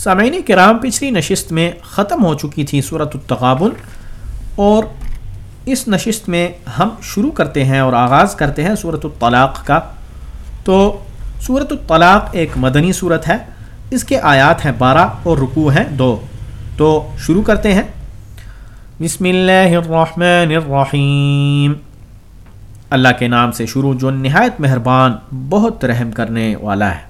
سامعین کرام، پچھلی نشست میں ختم ہو چکی تھی صورت التغابن اور اس نشست میں ہم شروع کرتے ہیں اور آغاز کرتے ہیں صورت الطلاق کا۔ تو صورت الطلاق ایک مدنی صورت ہے، اس کے آیات ہیں بارہ اور رکوع ہیں دو۔ تو شروع کرتے ہیں۔ بسم اللہ الرحمن الرحیم۔ اللہ کے نام سے شروع، جو نہایت مہربان، بہت رحم کرنے والا ہے۔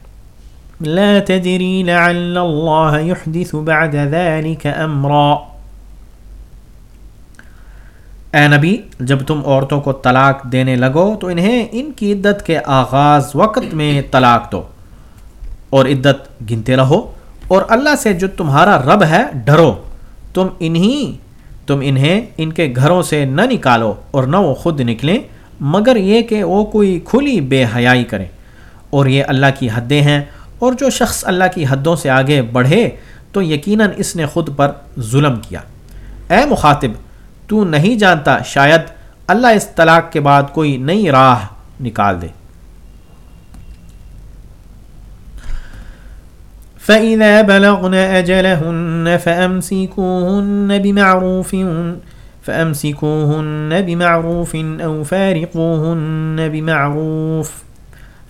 لا تدري لعل الله يحدث بعد ذلك امرا اے نبی، جب تم عورتوں کو طلاق دینے لگو تو انہیں ان کی عدت کے آغاز وقت میں طلاق دو اور عدت گنتے رہو اور اللہ سے جو تمہارا رب ہے ڈرو۔ تم انہیں تم انہیں ان کے گھروں سے نہ نکالو اور نہ وہ خود نکلیں، مگر یہ کہ وہ کوئی کھلی بے حیائی کریں۔ اور یہ اللہ کی حدیں ہیں اور جو شخص اللہ کی حدوں سے آگے بڑھے تو یقیناً اس نے خود پر ظلم کیا۔ اے مخاطب، تو نہیں جانتا شاید اللہ اس طلاق کے بعد کوئی نئی راہ نکال دے۔ فَإِذَا بَلَغْنَ أَجَلَهُنَّ فَأَمْسِكُوهُنَّ بِمَعْرُوفٍ فَأَمْسِكُوهُنَّ بِمَعْرُوفٍ أَوْ فَارِقُوهُنَّ بِمَعْرُوفٍ۔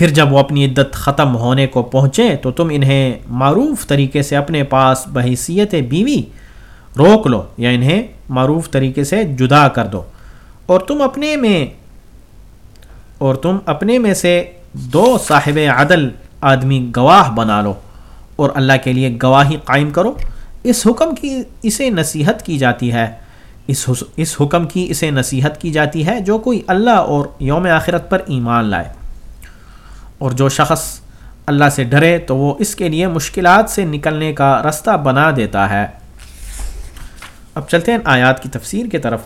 پھر جب وہ اپنی عدت ختم ہونے کو پہنچے تو تم انہیں معروف طریقے سے اپنے پاس بحیثیت بیوی روک لو یا انہیں معروف طریقے سے جدا کر دو۔ اور تم اپنے میں، اور تم اپنے میں سے دو صاحب عدل آدمی گواہ بنا لو اور اللہ کے لیے گواہی قائم کرو۔ اس حکم کی، اسے نصیحت کی جاتی ہے۔ اس اس حکم کی، اسے نصیحت کی جاتی ہے جو کوئی اللہ اور یوم آخرت پر ایمان لائے۔ اور جو شخص اللہ سے ڈرے تو وہ اس کے لیے مشکلات سے نکلنے کا رستہ بنا دیتا ہے۔ اب چلتے ہیں آیات کی تفسیر کی طرف۔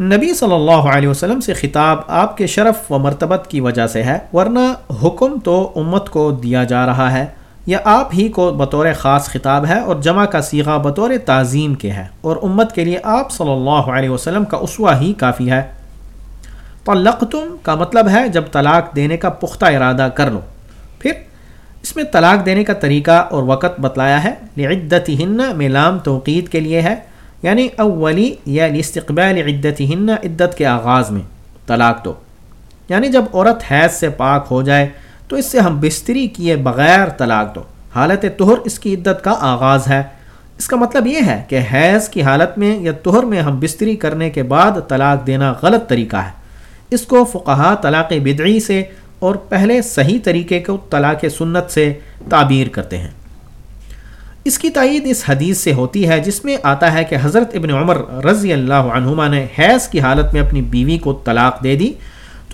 نبی صلی اللہ علیہ وسلم سے خطاب آپ کے شرف و مرتبت کی وجہ سے ہے، ورنہ حکم تو امت کو دیا جا رہا ہے۔ یا آپ ہی کو بطور خاص خطاب ہے اور جمع کا سیغہ بطور تعظیم کے ہے اور امت کے لیے آپ صلی اللہ علیہ وسلم کا اسوا ہی کافی ہے۔ طلقتم کا مطلب ہے جب طلاق دینے کا پختہ ارادہ کر لو۔ پھر اس میں طلاق دینے کا طریقہ اور وقت بتلایا ہے۔ لعدت ہن میں لام توقید کے لیے ہے۔ یعنی اولی یا استقبال عدت ہن عدت کے آغاز میں طلاق دو۔ یعنی جب عورت حیض سے پاک ہو جائے تو اس سے ہم بستری کیے بغیر طلاق دو۔ حالت تہر اس کی عدت کا آغاز ہے۔ اس کا مطلب یہ ہے کہ حیض کی حالت میں یا تہر میں ہم بستری کرنے کے بعد طلاق دینا غلط طریقہ ہے۔ اس کو فقہا طلاق بدعی سے اور پہلے صحیح طریقے کو طلاق سنت سے تعبیر کرتے ہیں۔ اس کی تائید اس حدیث سے ہوتی ہے جس میں آتا ہے کہ حضرت ابن عمر رضی اللہ عنہما نے حیض کی حالت میں اپنی بیوی کو طلاق دے دی۔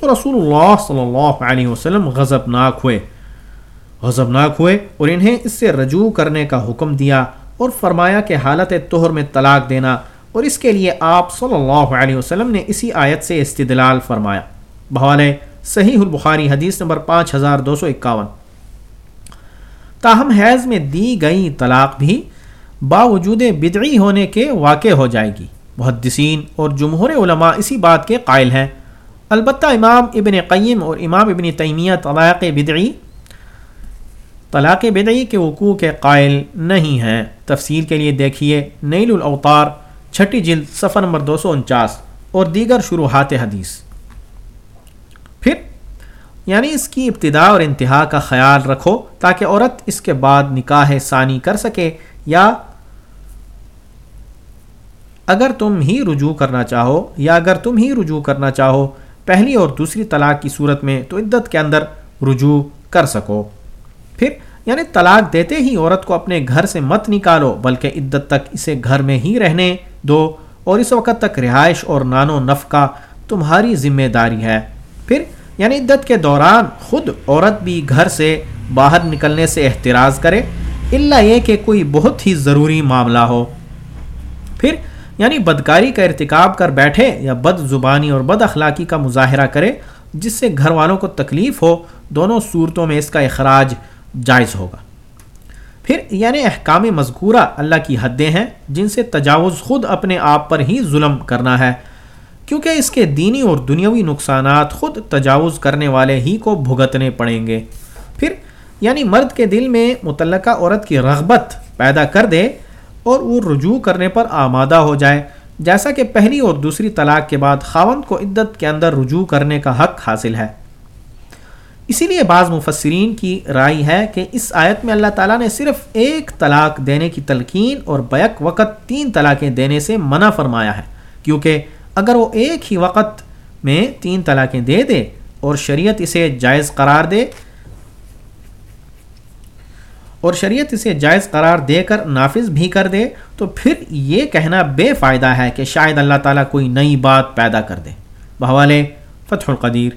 تو رسول اللہ صلی اللہ علیہ وسلم غضب ناک ہوئے۔ غضب ناک ہوئے اور انہیں اس سے رجوع کرنے کا حکم دیا اور فرمایا کہ حالت طہر میں طلاق دینا اور اس کے لیے آپ صلی اللہ علیہ وسلم نے اسی آیت سے استدلال فرمایا۔ بحال صحیح البخاری حدیث نمبر پانچ ہزار دو سو اکاون۔ تاہم حیض میں دی گئی طلاق بھی باوجود بدعی ہونے کے واقع ہو جائے گی۔ محدثین اور جمہور علماء اسی بات کے قائل ہیں۔ البتہ امام ابن قیم اور امام ابن تیمیہ طلاق بدعی طلاق بدعی کے وقوع کے قائل نہیں ہیں۔ تفصیل کے لیے دیکھیے نیل الاوتار، چھٹی جلد صفحہ نمبر دو سو انچاس اور دیگر شروحات حدیث۔ پھر یعنی اس کی ابتدا اور انتہا کا خیال رکھو تاکہ عورت اس کے بعد نکاح ثانی کر سکے یا اگر تم ہی رجوع کرنا چاہو یا اگر تم ہی رجوع کرنا چاہو پہلی اور دوسری طلاق کی صورت میں تو عدت کے اندر رجوع کر سکو۔ پھر یعنی طلاق دیتے ہی عورت کو اپنے گھر سے مت نکالو، بلکہ عدت تک اسے گھر میں ہی رہنے دو اور اس وقت تک رہائش اور نان و نف کا تمہاری ذمہ داری ہے۔ پھر یعنی عدت کے دوران خود عورت بھی گھر سے باہر نکلنے سے احتراز کرے اللہ یہ کہ کوئی بہت ہی ضروری معاملہ ہو۔ پھر یعنی بدکاری کا ارتکاب کر بیٹھے یا بد زبانی اور بد اخلاقی کا مظاہرہ کرے، جس سے گھر والوں کو تکلیف ہو، دونوں صورتوں میں اس کا اخراج جائز ہوگا۔ پھر یعنی احکام مذکورہ اللہ کی حدیں ہیں، جن سے تجاوز خود اپنے آپ پر ہی ظلم کرنا ہے۔ کیونکہ اس کے دینی اور دنیاوی نقصانات خود تجاوز کرنے والے ہی کو بھگتنے پڑیں گے۔ پھر یعنی مرد کے دل میں متعلقہ عورت کی رغبت پیدا کر دے اور وہ رجوع کرنے پر آمادہ ہو جائے جیسا کہ پہلی اور دوسری طلاق کے بعد خاوند کو عدت کے اندر رجوع کرنے کا حق حاصل ہے۔ اسی لیے بعض مفسرین کی رائے ہے کہ اس آیت میں اللہ تعالیٰ نے صرف ایک طلاق دینے کی تلقین اور بیک وقت تین طلاقیں دینے سے منع فرمایا ہے۔ کیونکہ اگر وہ ایک ہی وقت میں تین طلاقیں دے دے اور شریعت اسے جائز قرار دے اور شریعت اسے جائز قرار دے کر نافذ بھی کر دے، تو پھر یہ کہنا بے فائدہ ہے کہ شاید اللہ تعالیٰ کوئی نئی بات پیدا کر دے۔ بحوالے فتح القدیر۔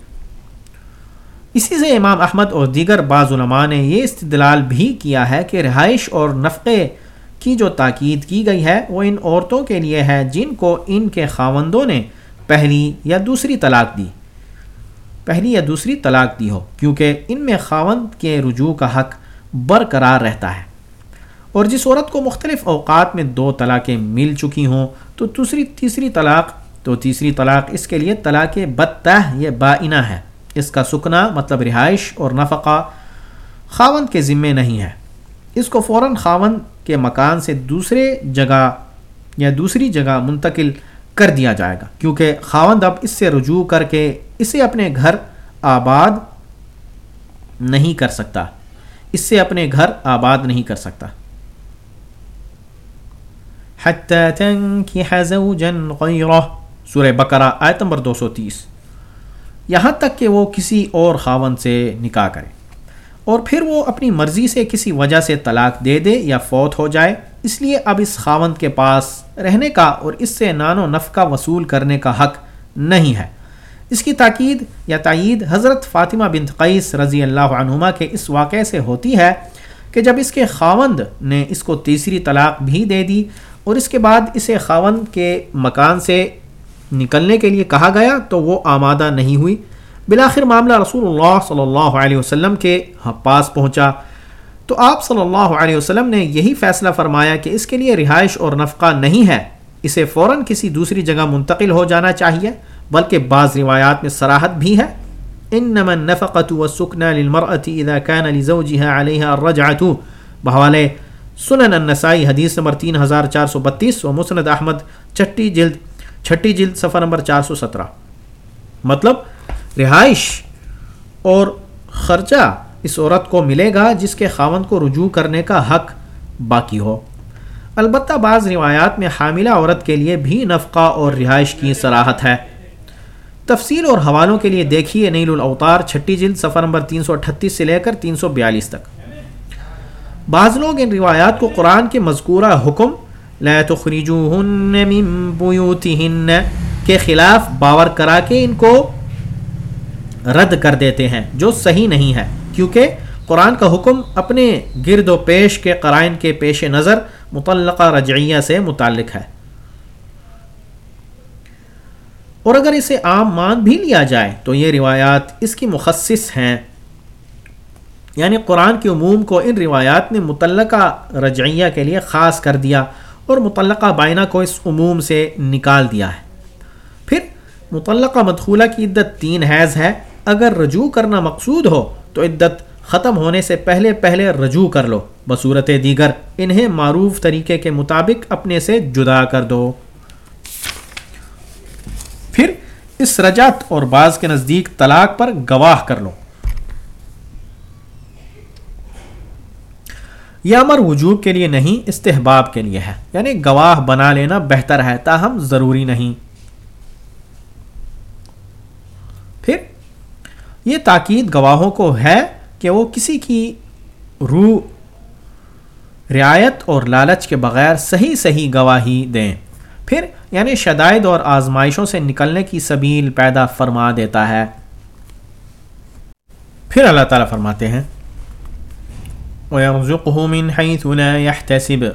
اسی سے امام احمد اور دیگر بعض علماء نے یہ استدلال بھی کیا ہے کہ رہائش اور نفقے کی جو تاکید کی گئی ہے، وہ ان عورتوں کے لیے ہے جن کو ان کے خاوندوں نے پہلی یا دوسری طلاق دی۔ پہلی یا دوسری طلاق دی ہو، کیونکہ ان میں خاوند کے رجوع کا حق برقرار رہتا ہے۔ اور جس عورت کو مختلف اوقات میں دو طلاقیں مل چکی ہوں، تو دوسری، تیسری طلاق، تو تیسری طلاق اس کے لیے طلاق بدتہ یہ بائنہ ہے۔ اس کا سکنا مطلب رہائش اور نفقہ خاوند کے ذمے نہیں ہے۔ اس کو فوراً خاوند کے مکان سے دوسرے جگہ یا دوسری جگہ منتقل کر دیا جائے گا۔ کیونکہ خاوند اب اس سے رجوع کر کے اسے اپنے گھر آباد نہیں کر سکتا۔ اس سے اپنے گھر آباد نہیں کر سکتا۔ سورہ بقرہ، آیت نمبر دو سو تیس۔ یہاں تک کہ وہ کسی اور خاون سے نکاح کرے۔ اور پھر وہ اپنی مرضی سے کسی وجہ سے طلاق دے دے یا فوت ہو جائے۔ اس لیے اب اس خاوند کے پاس رہنے کا اور اس سے نان و نف کا وصول کرنے کا حق نہیں ہے۔ اس کی تاکید یا تائید حضرت فاطمہ بنت قیس رضی اللہ عنہما کے اس واقعے سے ہوتی ہے کہ جب اس کے خاوند نے اس کو تیسری طلاق بھی دے دی اور اس کے بعد اسے خاوند کے مکان سے نکلنے کے لیے کہا گیا تو وہ آمادہ نہیں ہوئی۔ بلاخر معاملہ رسول اللہ صلی اللہ علیہ وسلم کے پاس پہنچا۔ تو آپ صلی اللہ علیہ وسلم نے یہی فیصلہ فرمایا کہ اس کے لیے رہائش اور نفقہ نہیں ہے، اسے فوراً کسی دوسری جگہ منتقل ہو جانا چاہیے۔ بلکہ بعض روایات میں سراحت بھی ہے۔ انما النفقه والسكنى للمرأة اذا كان لزوجها عليها الرجعه بحوالے سنن النسائی حدیث نمبر 3432 و مسند احمد، چھٹی جلد چھٹی جلد صفحہ نمبر 417 مطلب رہائش اور خرچہ اس عورت کو ملے گا جس کے خاوند کو رجوع کرنے کا حق باقی ہو۔ البتہ بعض روایات میں حاملہ عورت کے لیے بھی نفقہ اور رہائش کی صلاحت ہے۔ تفصیل اور حوالوں کے لیے دیکھیے نیل الاوتار، چھٹی جلد سفر نمبر 338 سے لے کر 342 تک۔ بعض لوگ ان روایات کو قرآن کے مذکورہ حکم، لا تخرجوهن من بیوتهن کے خلاف باور کرا کے ان کو رد کر دیتے ہیں، جو صحیح نہیں ہے۔ کیونکہ قرآن کا حکم اپنے گرد و پیش کے قرائن کے پیش نظر متعلقہ رجعیہ سے متعلق ہے۔ اور اگر اسے عام مان بھی لیا جائے تو یہ روایات اس کی مخصص ہیں۔ یعنی قرآن کے عموم کو ان روایات نے متعلقہ رجعیہ کے لیے خاص کر دیا اور متعلقہ بائنہ کو اس عموم سے نکال دیا ہے۔ پھر متعلقہ مدخولہ کی عدت تین حیض ہے۔ اگر رجوع کرنا مقصود ہو تو عدت ختم ہونے سے پہلے پہلے رجوع کر لو۔ بصورت دیگر انہیں معروف طریقے کے مطابق اپنے سے جدا کر دو۔ اس رجعت اور بعض کے نزدیک طلاق پر گواہ کر لو۔ یہ امر وجوب کے لیے نہیں، استحباب کے لیے ہے۔ یعنی گواہ بنا لینا بہتر ہے، تاہم ضروری نہیں۔ پھر یہ تاکید گواہوں کو ہے کہ وہ کسی کی روح رعایت اور لالچ کے بغیر صحیح صحیح گواہی دیں۔ پھر یعنی شدائد اور آزمائشوں سے نکلنے کی سبیل پیدا فرما دیتا ہے۔ پھر اللہ تعالیٰ فرماتے ہیں، ويرزقه من حيث لا يحتسب۔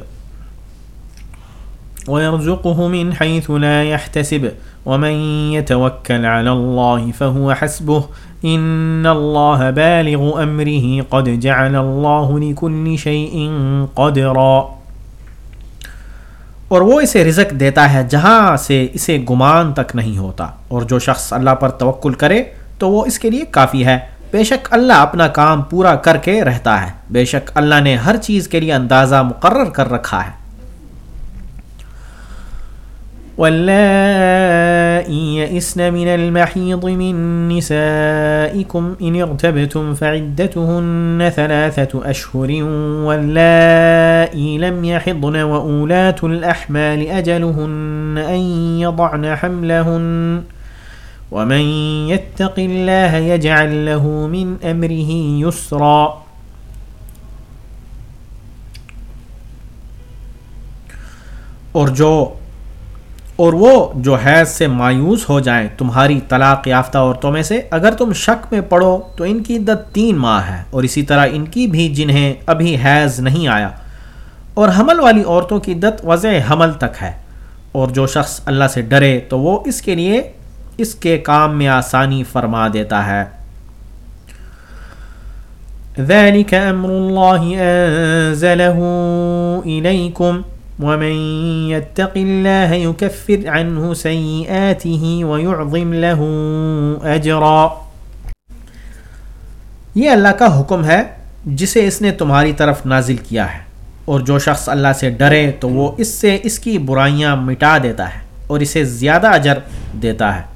ويرزقه من حيث لا يحتسب۔ ومن يتوكل على الله فهو حسبه۔ ان الله بالغ امره قد جعل الله لكل شيء قدرا۔ اور وہ اسے رزق دیتا ہے جہاں سے اسے گمان تک نہیں ہوتا۔ اور جو شخص اللہ پر توکل کرے تو وہ اس کے لیے کافی ہے۔ بے شک اللہ اپنا کام پورا کر کے رہتا ہے۔ بے شک اللہ نے ہر چیز کے لیے اندازہ مقرر کر رکھا ہے۔ واللائي يئسن من المحيض من نسائكم إن ارتبتم فعدتهن ثلاثة أشهر واللائي لم يحضن وأولات الأحمال أجلهن أن يضعن حملهن ومن يتق الله يجعل له من أمره يسرا اور جو اور وہ جو حیض سے مایوس ہو جائیں تمہاری طلاق یافتہ عورتوں میں سے، اگر تم شک میں پڑو تو ان کی عدت تین ماہ ہے۔ اور اسی طرح ان کی بھی جنہیں ابھی حیض نہیں آیا۔ اور حمل والی عورتوں کی عدت وضع حمل تک ہے۔ اور جو شخص اللہ سے ڈرے تو وہ اس کے لیے اس کے کام میں آسانی فرما دیتا ہے۔ ذلك امر الله انزله ومن يتق الله يكفر عنه سيئاته ويعظم له اجرا یہ اللہ کا حکم ہے جسے اس نے تمہاری طرف نازل کیا ہے۔ اور جو شخص اللہ سے ڈرے تو وہ اس سے اس کی برائیاں مٹا دیتا ہے اور اسے زیادہ اجر دیتا ہے۔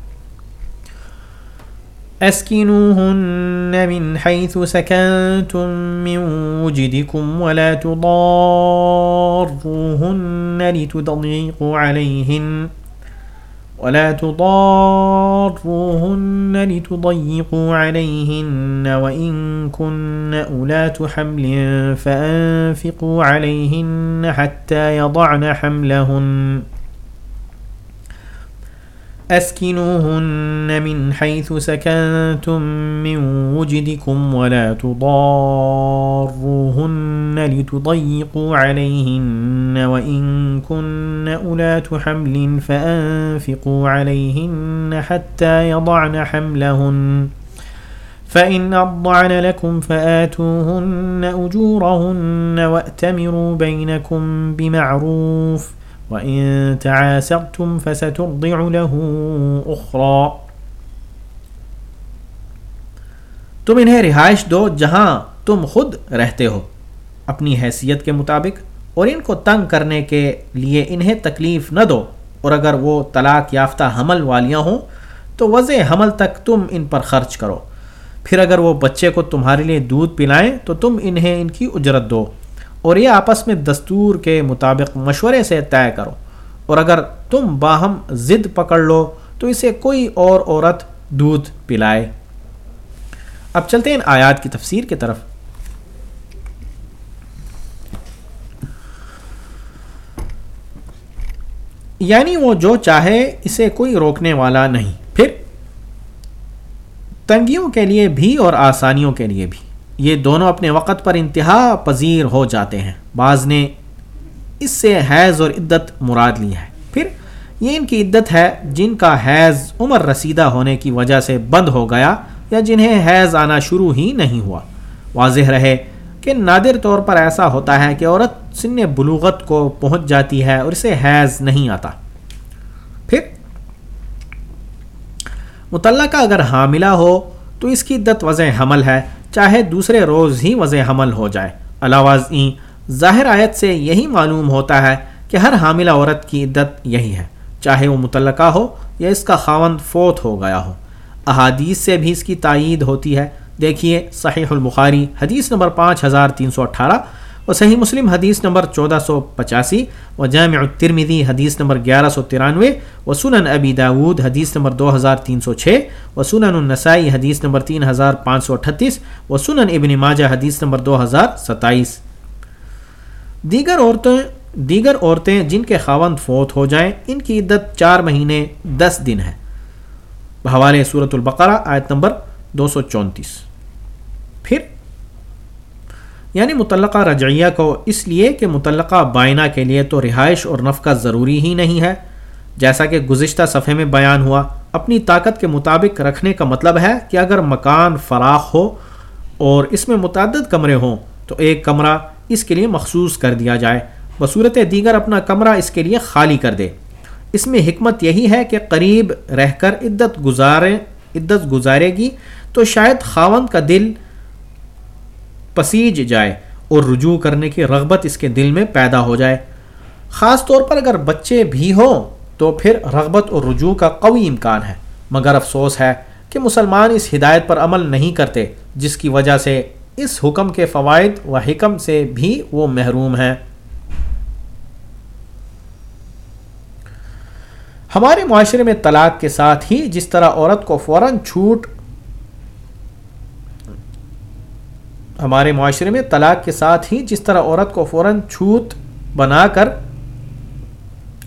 أسكنوهن من حيث سكنتم من وجدكم ولا تضاروهن لتضيقوا عليهن ولا تضاروهن لتضيقوا عليهن وإن كن أولات حمل فأنفقوا عليهن حتى يضعن حملهن أسكنوهن من حيث سكنتم من وجدكم ولا تضاروهن لتضيقوا عليهن وإن كن أولات حمل فأنفقوا عليهن حتى يضعن حملهن فإن أضعن لكم فآتوهن أجورهن وأتمروا بينكم بمعروف ۖ وَإِن تَعَاسَرْتُمْ فَسَتُرْضِعُ لَهُ أُخْرَى تم انہیں رہائش دو جہاں تم خود رہتے ہو، اپنی حیثیت کے مطابق، اور ان کو تنگ کرنے کے لیے انہیں تکلیف نہ دو۔ اور اگر وہ طلاق یافتہ حمل والیاں ہوں، تو وضع حمل تک تم ان پر خرچ کرو۔ پھر اگر وہ بچے کو تمہارے لیے دودھ پلائیں، تو تم انہیں ان کی اجرت دو۔ اور یہ آپس میں دستور کے مطابق مشورے سے طے کرو۔ اور اگر تم باہم ضد پکڑ لو، تو اسے کوئی اور عورت دودھ پلائے۔ اب چلتے ہیں آیات کی تفسیر کی طرف۔ یعنی وہ جو چاہے اسے کوئی روکنے والا نہیں، پھر تنگیوں کے لیے بھی اور آسانیوں کے لیے بھی۔ یہ دونوں اپنے وقت پر انتہا پذیر ہو جاتے ہیں۔ بعض نے اس سے حیض اور عدت مراد لی ہے۔ پھر یہ ان کی عدت ہے جن کا حیض عمر رسیدہ ہونے کی وجہ سے بند ہو گیا یا جنہیں حیض آنا شروع ہی نہیں ہوا۔ واضح رہے کہ نادر طور پر ایسا ہوتا ہے کہ عورت سن بلوغت کو پہنچ جاتی ہے اور اسے حیض نہیں آتا۔ پھر متعلقہ اگر حاملہ ہو تو اس کی عدت وضع حمل ہے۔ چاہے دوسرے روز ہی وضع حمل ہو جائے۔ علاوہ ظاہر آیت سے یہی معلوم ہوتا ہے کہ ہر حاملہ عورت کی عدت یہی ہے۔ چاہے وہ متعلقہ ہو یا اس کا خاوند فوت ہو گیا ہو۔ احادیث سے بھی اس کی تائید ہوتی ہے۔ دیکھیے صحیح البخاری، حدیث نمبر پانچ ہزار تین سو اٹھارہ۔ و صحیح مسلم حدیث نمبر چودہ سو پچاسی و جامع الترمذی حدیث نمبر گیارہ سو ترانوے و سنن ابی داود حدیث نمبر دو ہزار تین سو چھ و سنن النسائی حدیث نمبر تین ہزار پانچ سو اٹھتیس و سنن ابن ماجہ حدیث نمبر دو ہزار ستائیس۔ دیگر عورتیں دیگر عورتیں جن کے خاوند فوت ہو جائیں، ان کی عدت چار مہینے دس دن ہے۔ بحوالے صورت البقرہ، آیت نمبر دو سو چونتیس۔ پھر یعنی متعلقہ رجعیہ کو اس لیے کہ متعلقہ بائنہ کے لیے تو رہائش اور نفقہ ضروری ہی نہیں ہے۔ جیسا کہ گزشتہ صفحے میں بیان ہوا، اپنی طاقت کے مطابق رکھنے کا مطلب ہے کہ اگر مکان فراخ ہو اور اس میں متعدد کمرے ہوں تو ایک کمرہ اس کے لیے مخصوص کر دیا جائے۔ بصورت دیگر اپنا کمرہ اس کے لیے خالی کر دے۔ اس میں حکمت یہی ہے کہ قریب رہ کر عدت گزارے عدت گزارے گی تو شاید خاون کا دل پسیج جائے اور رجوع کرنے کی رغبت اس کے دل میں پیدا ہو جائے۔ خاص طور پر اگر بچے بھی ہوں تو پھر رغبت اور رجوع کا قوی امکان ہے۔ مگر افسوس ہے کہ مسلمان اس ہدایت پر عمل نہیں کرتے، جس کی وجہ سے اس حکم کے فوائد و حکم سے بھی وہ محروم ہیں۔ ہمارے معاشرے میں طلاق کے ساتھ ہی جس طرح عورت کو فوراً چھوٹ ہمارے معاشرے میں طلاق کے ساتھ ہی جس طرح عورت کو فوراً چھوت بنا کر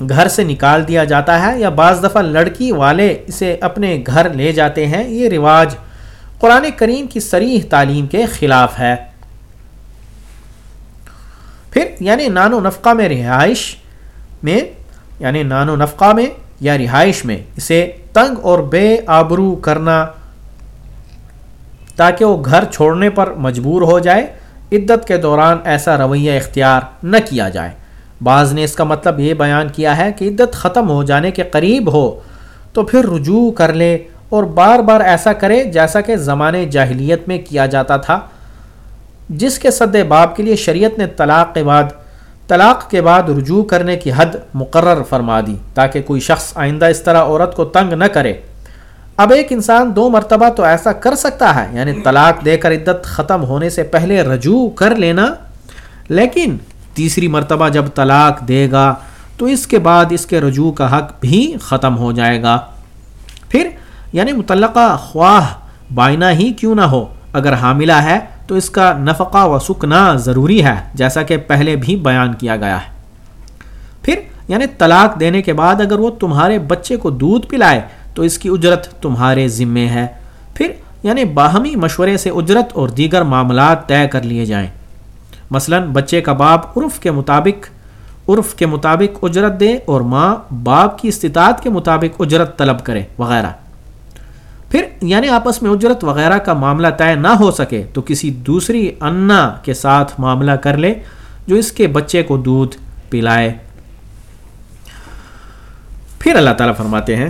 گھر سے نکال دیا جاتا ہے یا بعض دفعہ لڑکی والے اسے اپنے گھر لے جاتے ہیں، یہ رواج قرآن کریم کی سریح تعلیم کے خلاف ہے۔ پھر یعنی نان و نفقہ میں رہائش میں یعنی نان و نفقہ میں یا رہائش میں، اسے تنگ اور بے آبرو کرنا تاکہ وہ گھر چھوڑنے پر مجبور ہو جائے۔ عدت کے دوران ایسا رویہ اختیار نہ کیا جائے۔ بعض نے اس کا مطلب یہ بیان کیا ہے کہ عدت ختم ہو جانے کے قریب ہو تو پھر رجوع کر لے اور بار بار ایسا کرے جیسا کہ زمانے جاہلیت میں کیا جاتا تھا۔ جس کے صد باب کے لیے شریعت نے طلاق کے بعد، طلاق کے بعد رجوع کرنے کی حد مقرر فرما دی تاکہ کوئی شخص آئندہ اس طرح عورت کو تنگ نہ کرے۔ اب ایک انسان دو مرتبہ تو ایسا کر سکتا ہے یعنی طلاق دے کر عدت ختم ہونے سے پہلے رجوع کر لینا، لیکن تیسری مرتبہ جب طلاق دے گا تو اس کے بعد اس کے رجوع کا حق بھی ختم ہو جائے گا۔ پھر یعنی متعلقہ خواہ بائنا ہی کیوں نہ ہو، اگر حاملہ ہے تو اس کا نفقہ و سکنا ضروری ہے، جیسا کہ پہلے بھی بیان کیا گیا ہے۔ پھر یعنی طلاق دینے کے بعد اگر وہ تمہارے بچے کو دودھ پلائے تو اس کی اجرت تمہارے ذمے ہے۔ پھر یعنی باہمی مشورے سے اجرت اور دیگر معاملات طے کر لیے جائیں۔ مثلا بچے کا باپ عرف کے مطابق، عرف کے مطابق اجرت دے اور ماں باپ کی استطاعت کے مطابق اجرت طلب کرے، وغیرہ۔ پھر یعنی آپس میں اجرت وغیرہ کا معاملہ طے نہ ہو سکے تو کسی دوسری انا کے ساتھ معاملہ کر لے جو اس کے بچے کو دودھ پلائے۔ پھر اللہ تعالیٰ فرماتے ہیں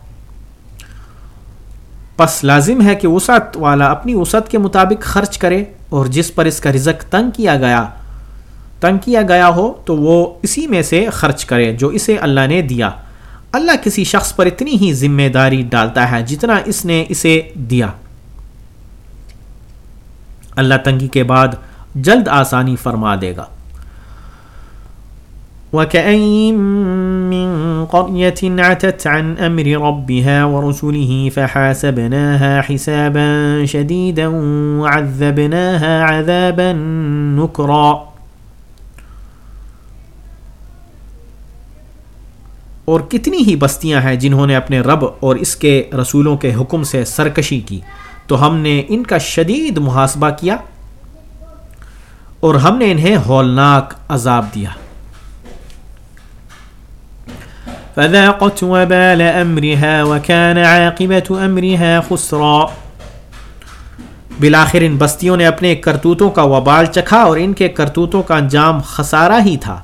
پس لازم ہے کہ وسعت والا اپنی وسعت کے مطابق خرچ کرے اور جس پر اس کا رزق تنگ کیا گیا، تنگ کیا گیا ہو تو وہ اسی میں سے خرچ کرے جو اسے اللہ نے دیا۔ اللہ کسی شخص پر اتنی ہی ذمہ داری ڈالتا ہے جتنا اس نے اسے دیا۔ اللہ تنگی کے بعد جلد آسانی فرما دے گا۔ وكأين من قرية عتت عن أمر ربها ورسله فحاسبناها حسابا شديدا وعذبناها عذابا نكرا. اور کتنی ہی بستیاں ہیں جنہوں نے اپنے رب اور اس کے رسولوں کے حکم سے سرکشی کی، تو ہم نے ان کا شدید محاسبہ کیا اور ہم نے انہیں ہولناک عذاب دیا۔ فذاقت وبال امرها وكان عاقبة امرها خسرا۔ بالآخر ان بستیوں نے اپنے کرتوتوں کا وبال چکھا اور ان کے کرتوتوں کا انجام خسارہ ہی تھا۔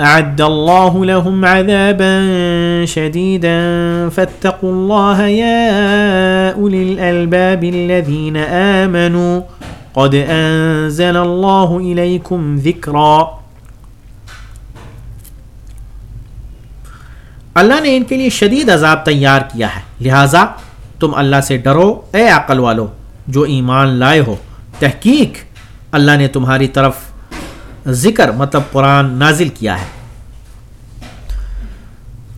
أعد الله لهم عذابا شديدا۔ فاتقوا الله يا أولي الألباب الذين آمنوا۔ قد أنزل الله إليكم ذكرا اللہ نے ان کے لیے شدید عذاب تیار کیا ہے۔ لہٰذا تم اللہ سے ڈرو، اے عقل والو، جو ایمان لائے ہو۔ تحقیق، اللہ نے تمہاری طرف ذکر مطلب قرآن نازل کیا ہے۔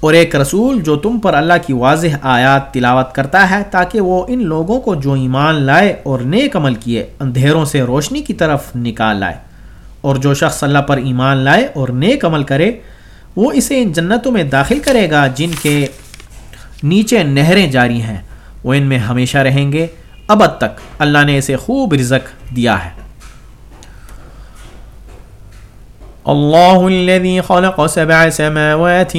اور ایک رسول جو تم پر اللہ کی واضح آیات تلاوت کرتا ہے تاکہ وہ ان لوگوں کو جو ایمان لائے اور نیک عمل کیے، اندھیروں سے روشنی کی طرف نکال لائے۔ اور جو شخص اللہ پر ایمان لائے اور نیک عمل کرے، وہ اسے ان جنتوں میں داخل کرے گا جن کے نیچے نہریں جاری ہیں۔ وہ ان میں ہمیشہ رہیں گے۔ ابد تک اللہ نے اسے خوب رزق دیا ہے۔ الله الذي خلق سبع سماوات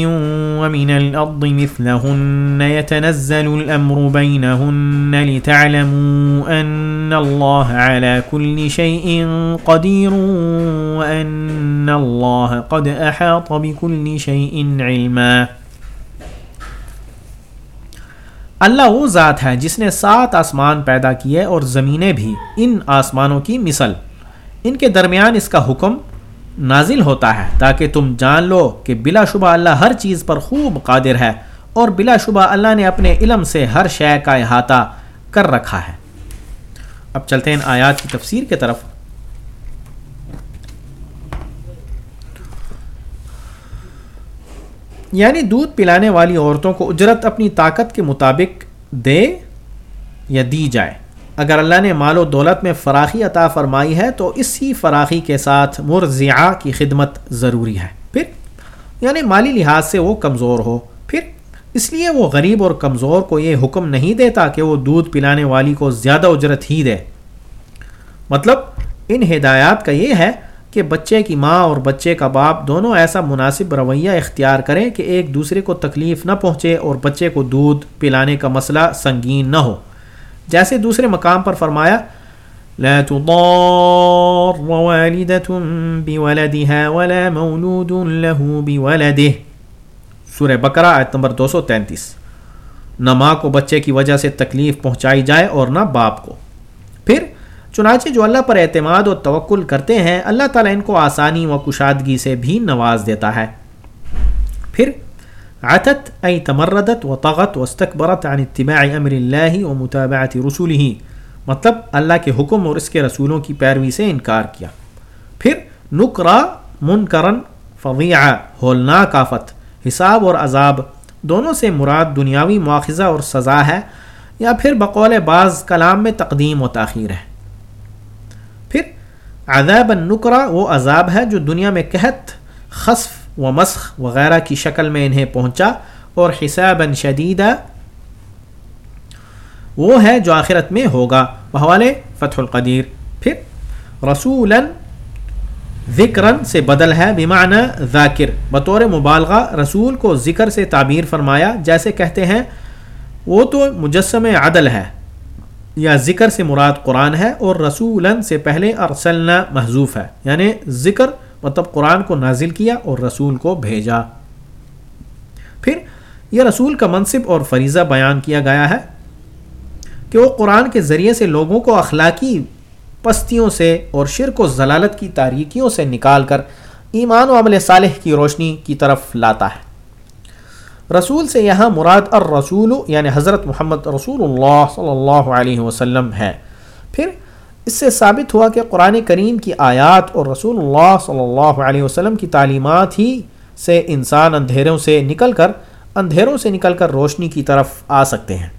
ومن الأرض مثلهن. يتنزل الأمر بينهن لتعلموا أن الله على كل شيء قدير وأن الله قد أحاط بكل شيء علما. اللہ وہ ذات ہے جس نے سات آسمان پیدا کیے اور زمینیں بھی، ان آسمانوں کی مثل۔ ان کے درمیان اس کا حکم نازل ہوتا ہے تاکہ تم جان لو کہ بلا شبہ اللہ ہر چیز پر خوب قادر ہے اور بلا شبہ اللہ نے اپنے علم سے ہر شے کا احاطہ کر رکھا ہے۔ اب چلتے ہیں آیات کی تفسیر کی طرف۔ یعنی دودھ پلانے والی عورتوں کو اجرت اپنی طاقت کے مطابق دے یا دی جائے۔ اگر اللہ نے مال و دولت میں فراخی عطا فرمائی ہے تو اسی فراخی کے ساتھ مرضیہ کی خدمت ضروری ہے۔ پھر یعنی مالی لحاظ سے وہ کمزور ہو۔ پھر، اس لیے وہ غریب اور کمزور کو یہ حکم نہیں دیتا کہ وہ دودھ پلانے والی کو زیادہ اجرت ہی دے۔ مطلب ان ہدایات کا یہ ہے کہ بچے کی ماں اور بچے کا باپ دونوں ایسا مناسب رویہ اختیار کریں کہ ایک دوسرے کو تکلیف نہ پہنچے اور بچے کو دودھ پلانے کا مسئلہ سنگین نہ ہو۔ جیسے دوسرے مقام پر فرمایا، لا تضار والدة بولدها ولا مولود له بولده۔ سورہ بقرہ آیت نمبر دو سو تینتیس۔ نہ ماں کو بچے کی وجہ سے تکلیف پہنچائی جائے اور نہ باپ کو۔ پھر، چنانچہ جو اللہ پر اعتماد و توکل کرتے ہیں، اللہ تعالیٰ ان کو آسانی و کشادگی سے بھی نواز دیتا ہے۔ پھر عتت ای تمردت و طغت و عن اتباع امر اللہ و مطابعت رسوله مطلب اللہ کے حکم اور اس کے رسولوں کی پیروی سے انکار کیا۔ پھر نقرا منکرن فضیع ہولناک آفت، حساب اور عذاب، دونوں سے مراد دنیاوی مواخذہ اور سزا ہے، یا پھر بقول بعض کلام میں تقدیم و تاخیر ہے۔ پھر، عذاب النقرا وہ عذاب ہے جو دنیا میں قحط خصف و مسخ وغیرہ کی شکل میں انہیں پہنچا اور حساب شدیدہ وہ ہے جو آخرت میں ہوگا۔ بحوالے فتح القدیر۔ پھر رسول ذکرن سے بدل ہے بیمانہ ذاکر۔ بطور مبالغہ، رسول کو ذکر سے تعبیر فرمایا، جیسے کہتے ہیں، وہ تو مجسم عدل ہے، یا ذکر سے مراد قرآن ہے، اور رسولن سے پہلے ارسلنا محضوف ہے۔ یعنی ذکر مطلب قرآن کو نازل کیا اور رسول کو بھیجا۔ پھر یہ رسول کا منصب اور فریضہ بیان کیا گیا ہے کہ وہ قرآن کے ذریعے سے لوگوں کو اخلاقی پستیوں سے اور شرک و ضلالت کی تاریکیوں سے نکال کر ایمان و عمل صالح کی روشنی کی طرف لاتا ہے۔ رسول سے یہاں مراد الرسول یعنی حضرت محمد رسول اللہ صلی اللہ علیہ وسلم ہے۔ پھر اس سے ثابت ہوا کہ قرآن کریم کی آیات اور رسول اللہ صلی اللہ علیہ وسلم کی تعلیمات ہی سے انسان اندھیروں سے نکل کر، اندھیروں سے نکل کر روشنی کی طرف آ سکتے ہیں۔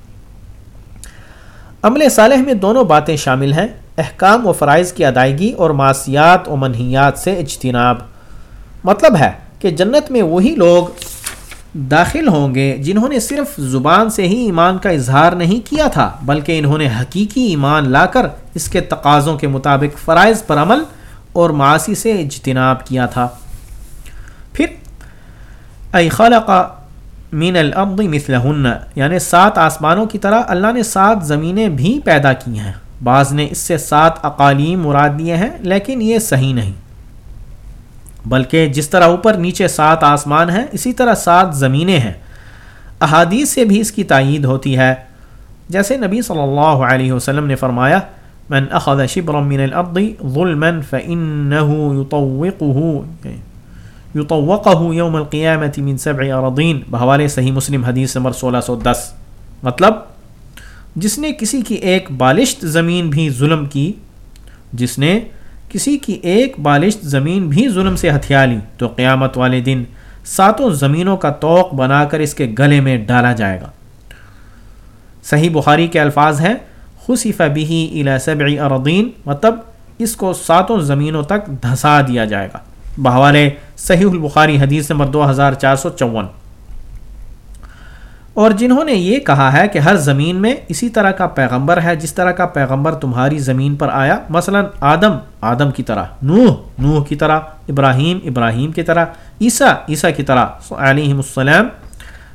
عمل صالح میں دونوں باتیں شامل ہیں، احکام و فرائض کی ادائیگی اور معاشیات و منحیات سے اجتناب۔ مطلب ہے کہ جنت میں وہی لوگ داخل ہوں گے جنہوں نے صرف زبان سے ہی ایمان کا اظہار نہیں کیا تھا، بلکہ انہوں نے حقیقی ایمان لا کر اس کے تقاضوں کے مطابق فرائض پر عمل اور معاشی سے اجتناب کیا تھا۔ پھر، ای خلق مین الارض مثلہن یعنی سات آسمانوں کی طرح اللہ نے سات زمینیں بھی پیدا کی ہیں۔ بعض نے اس سے سات اقالیم مراد دیے ہیں، لیکن یہ صحیح نہیں۔ بلکہ جس طرح اوپر نیچے سات آسمان ہیں، اسی طرح سات زمینیں ہیں۔ احادیث سے بھی اس کی تائید ہوتی ہے۔ جیسے نبی صلی اللہ علیہ وسلم نے فرمایا، من اخذ شبرا من الارض ظلما فانه يطوقه يطوقه يوم القيامه من سبع ارضين بحوالے صحیح مسلم حدیث نمبر 1610 مطلب جس نے کسی کی ایک بالشت زمین بھی ظلم کی، جس نے کسی کی ایک بالشت زمین بھی ظلم سے ہتھیا لی تو قیامت والے دن ساتوں زمینوں کا توق بنا کر اس کے گلے میں ڈالا جائے گا۔ صحیح بخاری کے الفاظ ہیں خصف بھی الا اردین مطلب اس کو ساتوں زمینوں تک دھسا دیا جائے گا۔ بہوالے صحیح البخاری حدیث نمبر دو ہزار چار سو چون۔ اور جنہوں نے یہ کہا ہے کہ ہر زمین میں اسی طرح کا پیغمبر ہے، جس طرح کا پیغمبر تمہاری زمین پر آیا۔ مثلا آدم آدم کی طرح، نوح نوح کی طرح، ابراہیم ابراہیم کی طرح، عیسیٰ عیسیٰ کی طرح علیہ السلام۔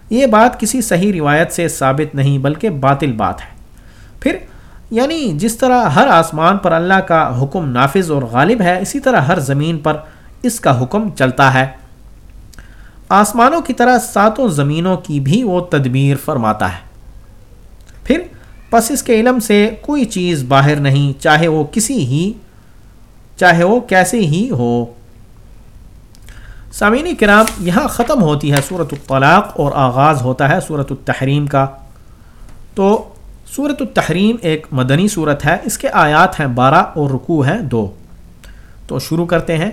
یہ بات کسی صحیح روایت سے ثابت نہیں، بلکہ باطل بات ہے۔ پھر یعنی جس طرح ہر آسمان پر اللہ کا حکم نافذ اور غالب ہے، اسی طرح ہر زمین پر اس کا حکم چلتا ہے۔ آسمانوں کی طرح ساتوں زمینوں کی بھی وہ تدبیر فرماتا ہے۔ پھر پس اس کے علم سے کوئی چیز باہر نہیں، چاہے وہ کسی ہی، چاہے وہ کیسے ہی ہو۔ سامعین کرام، یہاں ختم ہوتی ہے صورت الطلاق اور آغاز ہوتا ہے صورت التحریم کا۔ تو صورت التحریم ایک مدنی صورت ہے، اس کے آیات ہیں بارہ اور رکوع ہیں دو۔ تو شروع کرتے ہیں۔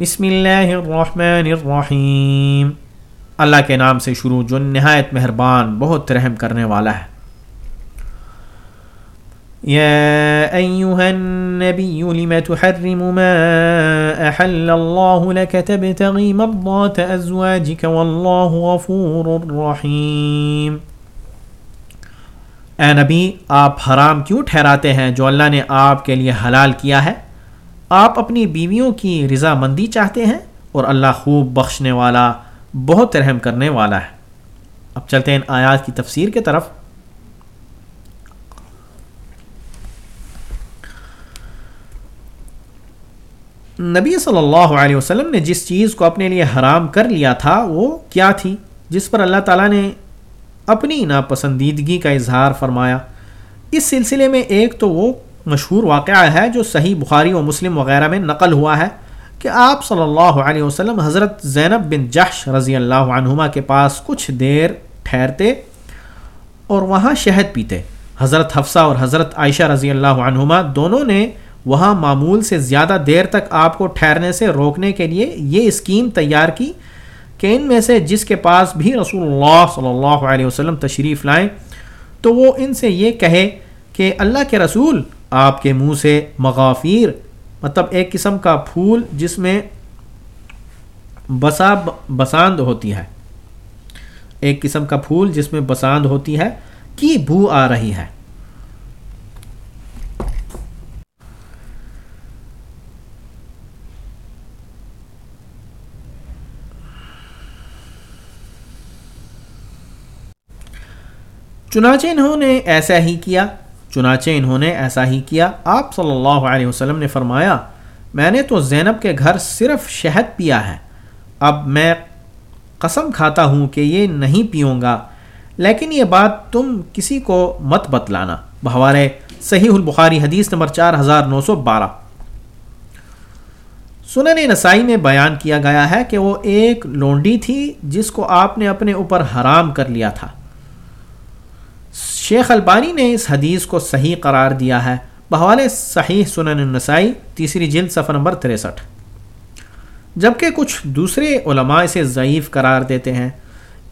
بسم اللہ الرحمن الرحیم۔ اللہ کے نام سے شروع جو نہایت مہربان، بہت رحم کرنے والا ہے۔ يا أيها النبي لم تحرم ما أحل الله لك تبتغي مرضات أزواجك والله غفور رحيم اے نبی، آپ حرام کیوں ٹھہراتے ہیں جو اللہ نے آپ کے لیے حلال کیا ہے؟ آپ اپنی بیویوں کی رضا مندی چاہتے ہیں اور اللہ خوب بخشنے والا، بہت رحم کرنے والا ہے۔ اب چلتے ہیں آیات کی تفسیر کی طرف۔ نبی صلی اللہ علیہ وسلم نے جس چیز کو اپنے لیے حرام کر لیا تھا، وہ کیا تھی؟ جس پر اللہ تعالیٰ نے اپنی ناپسندیدگی کا اظہار فرمایا۔ اس سلسلے میں ایک تو وہ مشہور واقعہ ہے جو صحیح بخاری و مسلم وغیرہ میں نقل ہوا ہے کہ آپ صلی اللہ علیہ وسلم حضرت زینب بن جحش رضی اللہ عنہما کے پاس کچھ دیر ٹھہرتے اور وہاں شہد پیتے۔ حضرت حفصہ اور حضرت عائشہ رضی اللہ عنہما دونوں نے وہاں معمول سے زیادہ دیر تک آپ کو ٹھہرنے سے روکنے کے لیے یہ اسکیم تیار کی کہ ان میں سے جس کے پاس بھی رسول اللہ صلی اللہ علیہ وسلم تشریف لائیں تو وہ ان سے یہ کہے کہ اللہ کے رسول آپ کے منہ سے مغافیر مطلب ایک قسم کا پھول جس میں بسا، بساند ہوتی ہے۔ ایک قسم کا پھول جس میں بساند ہوتی ہے، کی بو آ رہی ہے۔ چنانچہ انہوں نے ایسا ہی کیا۔ چنانچہ انہوں نے ایسا ہی کیا۔ آپ صلی اللہ علیہ وسلم نے فرمایا، میں نے تو زینب کے گھر صرف شہد پیا ہے۔ اب میں قسم کھاتا ہوں کہ یہ نہیں پیوں گا۔ لیکن یہ بات تم کسی کو مت بتلانا۔ بہوارے صحیح البخاری حدیث نمبر چار ہزار نو سو بارہ۔ سنن نسائی میں بیان کیا گیا ہے کہ وہ ایک لونڈی تھی جس کو آپ نے اپنے اوپر حرام کر لیا تھا۔ شیخ البانی نے اس حدیث کو صحیح قرار دیا ہے۔ بحوالے صحیح سنن النسائی، تیسری جلد صفحہ نمبر تریسٹھ۔ جبکہ کچھ دوسرے علماء اسے ضعیف قرار دیتے ہیں،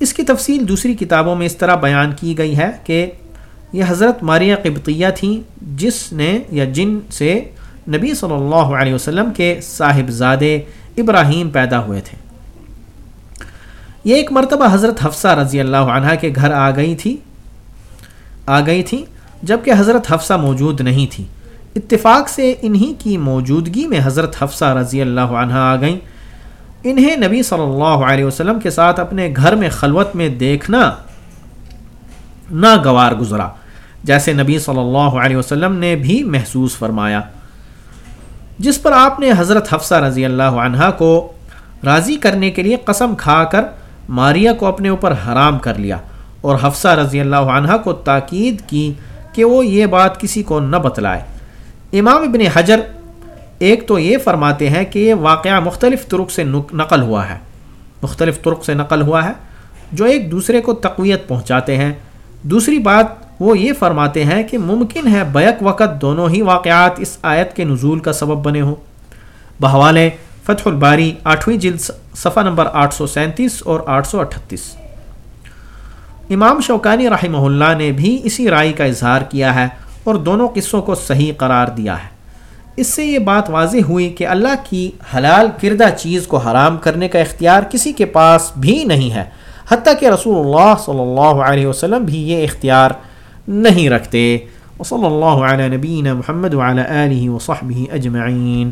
اس کی تفصیل دوسری کتابوں میں اس طرح بیان کی گئی ہے کہ یہ حضرت ماریہ قبطیہ تھیں، جس نے یا جن سے نبی صلی اللہ علیہ وسلم کے صاحب زادے ابراہیم پیدا ہوئے تھے۔ یہ ایک مرتبہ حضرت حفصہ رضی اللہ عنہ کے گھر آ گئی تھی۔ آ گئی تھی جبکہ حضرت حفصہ موجود نہیں تھی اتفاق سے انہی کی موجودگی میں حضرت حفصہ رضی اللہ عنہ آ گئیں۔ انہیں نبی صلی اللہ علیہ وسلم کے ساتھ اپنے گھر میں خلوت میں دیکھنا ناگوار گزرا، جیسے نبی صلی اللہ علیہ وسلم نے بھی محسوس فرمایا۔ جس پر آپ نے حضرت حفصہ رضی اللہ عنہ کو راضی کرنے کے لیے قسم کھا کر ماریا کو اپنے اوپر حرام کر لیا۔ اور حفصہ رضی اللہ عنہ کو تاکید کی کہ وہ یہ بات کسی کو نہ بتلائے۔ امام ابن حجر ایک تو یہ فرماتے ہیں کہ یہ واقعہ مختلف طرق سے نقل ہوا ہے۔ مختلف طرق سے نقل ہوا ہے۔ جو ایک دوسرے کو تقویت پہنچاتے ہیں۔ دوسری بات وہ یہ فرماتے ہیں کہ ممکن ہے بیک وقت دونوں ہی واقعات اس آیت کے نزول کا سبب بنے ہوں۔ بحوالے فتح الباری آٹھویں جلد صفحہ نمبر آٹھ سو سینتیس اور آٹھ سو اٹھتیس۔ امام شوکانی رحمہ اللہ نے بھی اسی رائے کا اظہار کیا ہے اور دونوں قصوں کو صحیح قرار دیا ہے۔ اس سے یہ بات واضح ہوئی کہ اللہ کی حلال کردہ چیز کو حرام کرنے کا اختیار کسی کے پاس بھی نہیں ہے، حتیٰ کہ رسول اللہ صلی اللہ علیہ وسلم بھی یہ اختیار نہیں رکھتے۔ وصلی اللہ علیہ نبین محمد علیہ وصحبہ اجمعین۔